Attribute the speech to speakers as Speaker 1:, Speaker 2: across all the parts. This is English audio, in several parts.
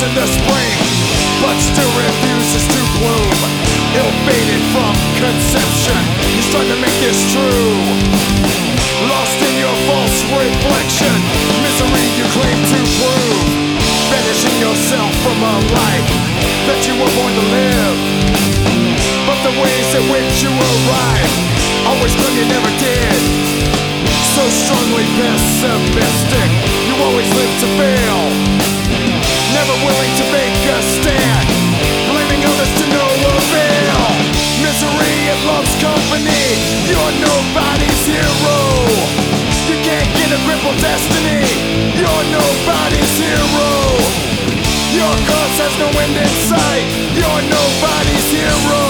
Speaker 1: in the spring, but still refuses to bloom. Ill-fated from conception, he's trying to make this true. Lost in your false reflection, misery you claim to prove. Banishing yourself from a life that you were born to live. But the ways in which you arrive always claim you never did. So strongly pessimistic, you always live to fail. You're nobody's hero. You can't get a grip on destiny, you're nobody's hero. Your cause has no end in sight, you're nobody's hero.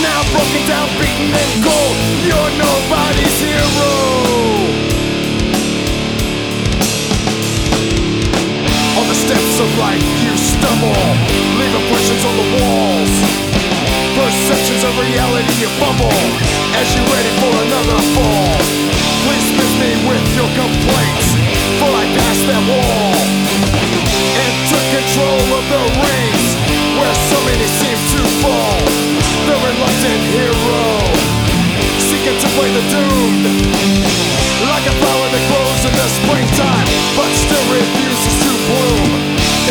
Speaker 1: Now broken down, beaten and cold, you're nobody's hero. On the steps of life you stumble, leave impressions on the walls. Perceptions of reality you fumble as you're ready for another fall. Please miss me with your complaints, for I passed that wall and took control of the reins where so many seem to fall. The reluctant hero seeking to play the doomed. Like a flower that grows in the springtime, but still refuses to bloom.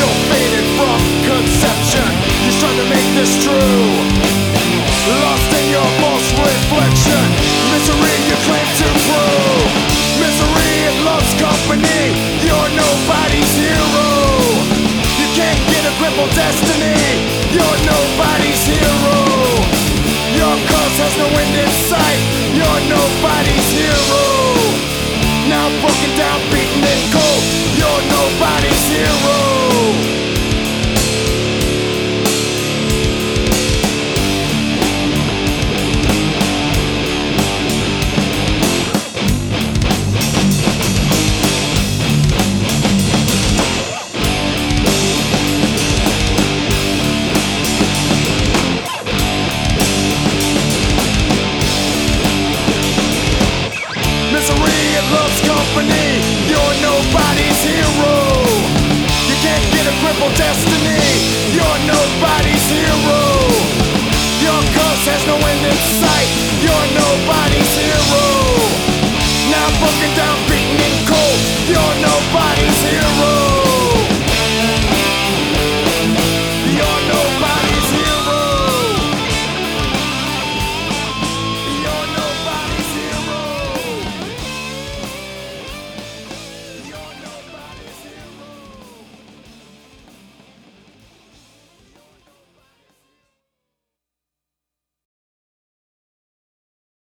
Speaker 1: Ill-fated from conception, he's trying to make this true. Company, you're nobody's hero. You can't get a grip on destiny, down, beaten and cold. You're nobody's